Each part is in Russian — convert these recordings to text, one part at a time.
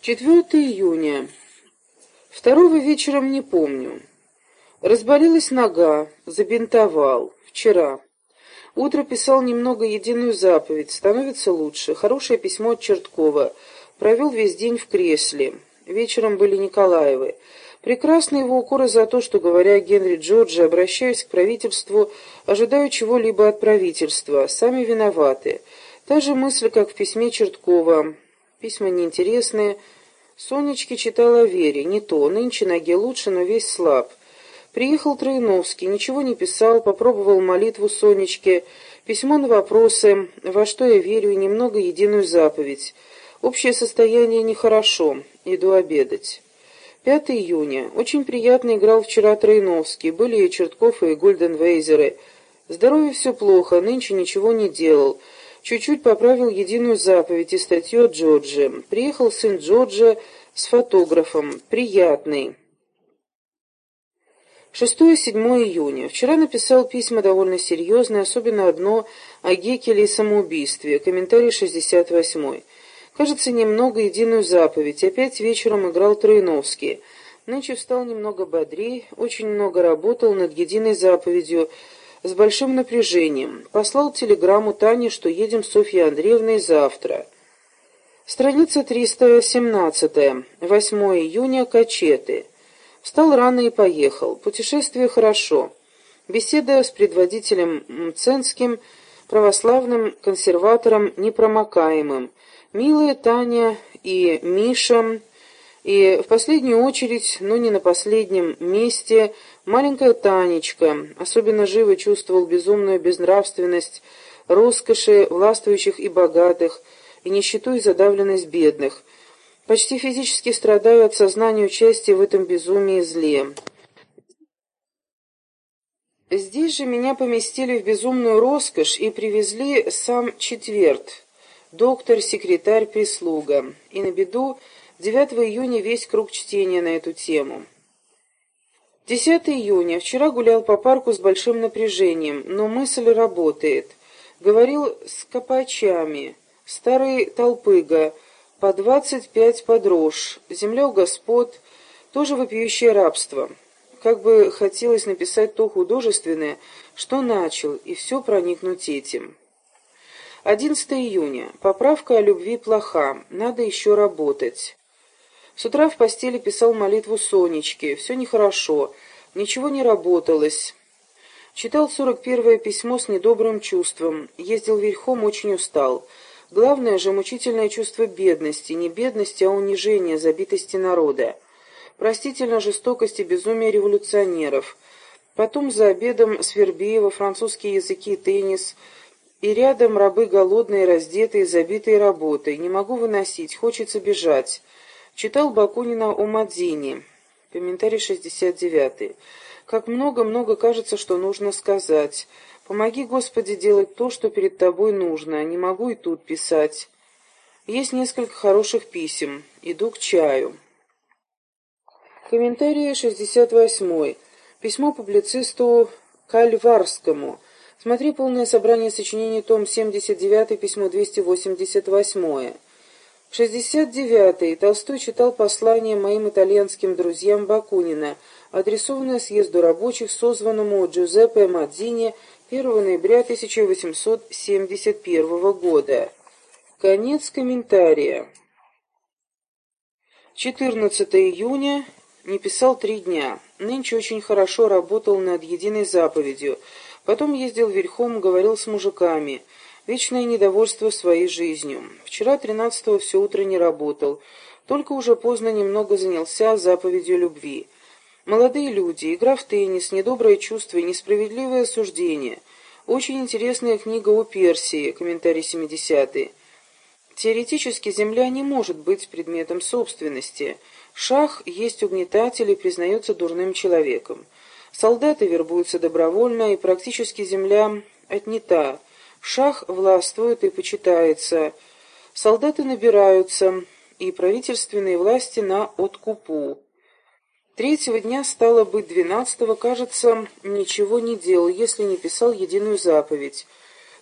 4 июня. Второго вечером не помню. Разболелась нога, забинтовал. Вчера. Утро писал немного единую заповедь, становится лучше. Хорошее письмо от Черткова. Провел весь день в кресле. Вечером были Николаевы. Прекрасны его укоры за то, что, говоря о Генри Джорджи, обращаясь к правительству, ожидаю чего-либо от правительства. Сами виноваты. Та же мысль, как в письме Черткова. Письма неинтересные. Сонечке читала Вере. Не то. Нынче ноге лучше, но весь слаб. Приехал Троиновский, ничего не писал, попробовал молитву Сонечке, письмо на вопросы, во что я верю, и немного единую заповедь. Общее состояние нехорошо. Иду обедать. 5 июня. Очень приятно играл вчера Троиновский. Были и Чертков, и Гульденвейзеры. Здоровье все плохо, нынче ничего не делал. Чуть-чуть поправил единую заповедь и статью от Джорджи. Приехал сын Джорджа с фотографом. Приятный. 6-7 июня. Вчера написал письма довольно серьезные, особенно одно о Гекеле и самоубийстве. Комментарий 68. Кажется, немного единую заповедь. Опять вечером играл Троиновский. Нынче встал немного бодрее, очень много работал над единой заповедью, с большим напряжением. Послал телеграмму Тане, что едем с Софьей Андреевной завтра. Страница 317. 8 июня. Качеты. Встал рано и поехал. Путешествие хорошо. Беседа с предводителем Мценским, православным консерватором непромокаемым. Милая Таня и Миша, и в последнюю очередь, но не на последнем месте, маленькая Танечка. Особенно живо чувствовал безумную безнравственность роскоши властвующих и богатых, и нищету и задавленность бедных. Почти физически страдаю от сознания участия в этом безумии зле. Здесь же меня поместили в безумную роскошь и привезли сам четверт, доктор, секретарь, прислуга. И на беду 9 июня весь круг чтения на эту тему. 10 июня. Вчера гулял по парку с большим напряжением, но мысль работает. Говорил с копачами. Старый толпыга — по двадцать пять подрожь, земля у господ, тоже вопиющее рабство. Как бы хотелось написать то художественное, что начал, и все проникнуть этим. 11 июня. Поправка о любви плоха, надо еще работать. С утра в постели писал молитву Сонечке, все нехорошо, ничего не работалось. Читал сорок первое письмо с недобрым чувством, ездил верхом, очень устал. Главное же мучительное чувство бедности, не бедности, а унижения, забитости народа. Простительно жестокость и безумие революционеров. Потом за обедом Свербеева, французские языки, теннис. И рядом рабы голодные, раздетые, забитые работой. Не могу выносить, хочется бежать. Читал Бакунина о Мадзине. Комментарий 69. Как много-много кажется, что нужно сказать. Помоги, Господи, делать то, что перед тобой нужно. Не могу и тут писать. Есть несколько хороших писем. Иду к чаю. Комментарий 68. Письмо публицисту Кальварскому. Смотри полное собрание сочинений, том 79, письмо 288. В 69-й Толстой читал послание моим итальянским друзьям Бакунина, адресованное съезду рабочих, созванному Джузеппе Мадзини 1 ноября 1871 года. Конец комментария. 14 июня. Не писал три дня. Нынче очень хорошо работал над единой заповедью. Потом ездил верхом, говорил с мужиками. Вечное недовольство своей жизнью. Вчера, 13-го, все утро не работал. Только уже поздно немного занялся заповедью любви. Молодые люди, игра в теннис, недоброе чувство и несправедливое суждение. Очень интересная книга о Персии, комментарий 70 Теоретически земля не может быть предметом собственности. Шах есть угнетатель и признается дурным человеком. Солдаты вербуются добровольно, и практически земля отнята. Шах властвует и почитается. Солдаты набираются, и правительственные власти на откупу. Третьего дня, стало быть, двенадцатого, кажется, ничего не делал, если не писал единую заповедь.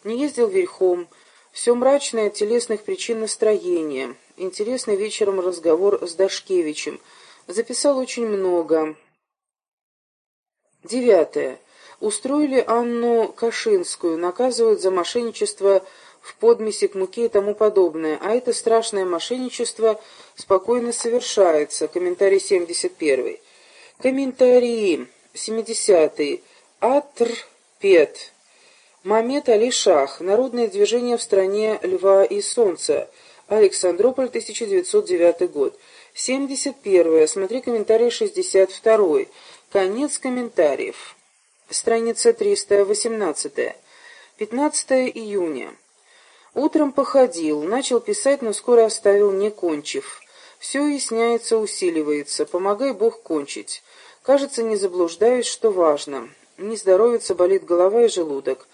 Не ездил верхом, все мрачное от телесных причин настроения. Интересный вечером разговор с Дашкевичем. Записал очень много. Девятое. Устроили Анну Кашинскую, наказывают за мошенничество в подмесе к муке и тому подобное, а это страшное мошенничество спокойно совершается. Комментарий 71. Комментарии 70. Атрпет. Мамед Али Шах. Народное движение в стране Льва и Солнца. Александрополь, 1909 год. 71. Смотри комментарий 62. Конец комментариев. Страница 318. 15 июня. Утром походил, начал писать, но скоро оставил, не кончив. Все уясняется, усиливается. Помогай Бог кончить. Кажется, не заблуждаюсь, что важно. Не здоровится, болит голова и желудок.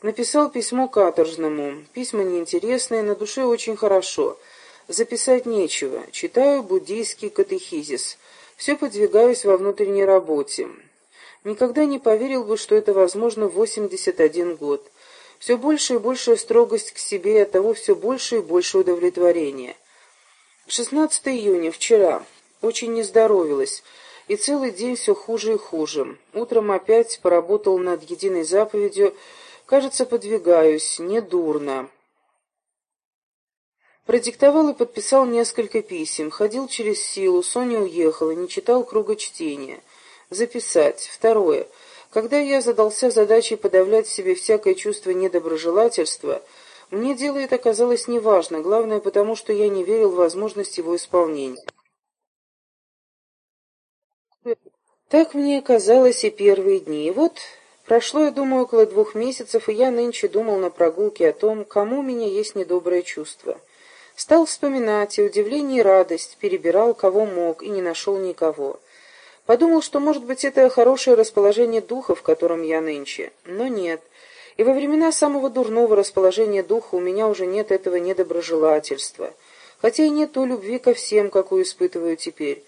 Написал письмо каторжному. Письма неинтересные, на душе очень хорошо. Записать нечего. Читаю буддийский катехизис. Все подвигаюсь во внутренней работе. Никогда не поверил бы, что это возможно в 81 год. Все больше и большая строгость к себе, и оттого все больше и больше удовлетворения. 16 июня, вчера. Очень не здоровилась, и целый день все хуже и хуже. Утром опять поработал над единой заповедью. Кажется, подвигаюсь, недурно. Продиктовал и подписал несколько писем. Ходил через силу, Соня уехала, не читал круга чтения. Записать. Второе. Когда я задался задачей подавлять в себе всякое чувство недоброжелательства, мне дело это оказалось неважно, главное потому, что я не верил в возможность его исполнения. Так мне казалось и первые дни. И вот прошло, я думаю, около двух месяцев, и я нынче думал на прогулке о том, кому у меня есть недоброе чувство. Стал вспоминать, и удивление, и радость, перебирал, кого мог, и не нашел никого. Подумал, что, может быть, это хорошее расположение духа, в котором я нынче. Но нет. И во времена самого дурного расположения духа у меня уже нет этого недоброжелательства. Хотя и нет той любви ко всем, какую испытываю теперь.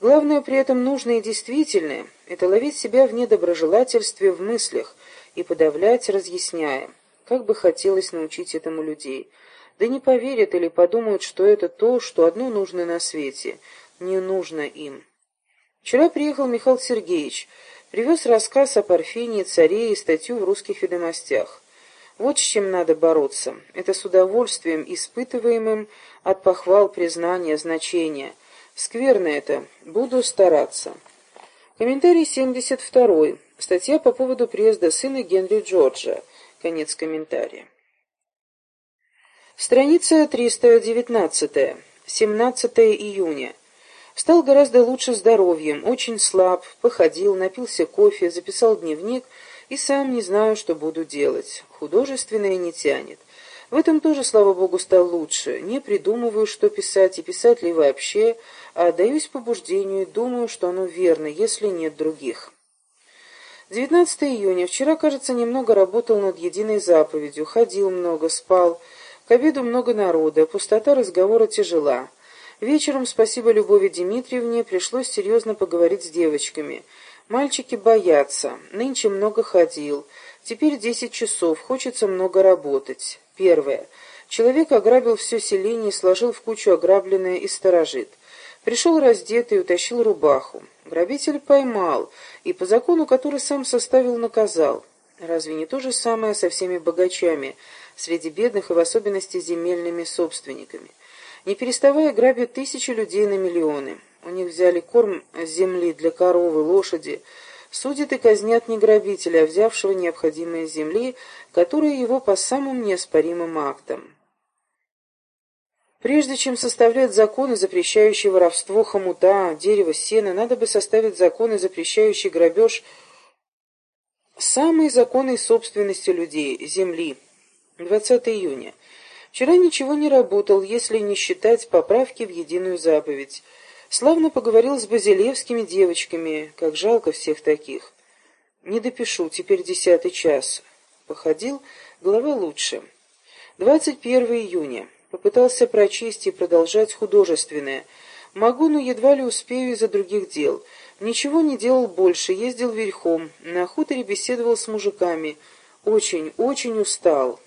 Главное при этом нужное и действительное — это ловить себя в недоброжелательстве в мыслях и подавлять, разъясняя. Как бы хотелось научить этому людей. Да не поверят или подумают, что это то, что одно нужно на свете. Не нужно им. Вчера приехал Михаил Сергеевич, привез рассказ о Парфении, царе и статью в русских ведомостях. Вот с чем надо бороться. Это с удовольствием, испытываемым от похвал, признания, значения. Скверно это. Буду стараться. Комментарий 72. Статья по поводу приезда сына Генри Джорджа. Конец комментария. Страница 319. 17 июня. Стал гораздо лучше здоровьем, очень слаб, походил, напился кофе, записал дневник и сам не знаю, что буду делать. Художественное не тянет. В этом тоже, слава богу, стал лучше. Не придумываю, что писать, и писать ли вообще, а отдаюсь побуждению и думаю, что оно верно, если нет других. 19 июня. Вчера, кажется, немного работал над единой заповедью. Ходил много, спал. К обеду много народа. Пустота разговора тяжела. Вечером, спасибо Любови Дмитриевне, пришлось серьезно поговорить с девочками. Мальчики боятся. Нынче много ходил. Теперь десять часов. Хочется много работать. Первое. Человек ограбил все селение сложил в кучу ограбленное и сторожит. Пришел раздетый и утащил рубаху. Грабитель поймал, и по закону, который сам составил, наказал. Разве не то же самое со всеми богачами, среди бедных и в особенности земельными собственниками? Не переставая грабят тысячи людей на миллионы. У них взяли корм земли для коровы, лошади. Судят и казнят не грабителя, а взявшего необходимые земли, которые его по самым неоспоримым актам. Прежде чем составлять законы, запрещающие воровство хомута, дерева, сена, надо бы составить законы, запрещающие грабеж самой законной собственности людей – земли. 20 июня. Вчера ничего не работал, если не считать поправки в единую заповедь. Славно поговорил с базилевскими девочками, как жалко всех таких. Не допишу, теперь десятый час. Походил, голова лучше. 21 июня. Попытался прочесть и продолжать художественное. Могу, но едва ли успею из-за других дел. Ничего не делал больше, ездил верхом, на хуторе беседовал с мужиками. Очень, очень устал.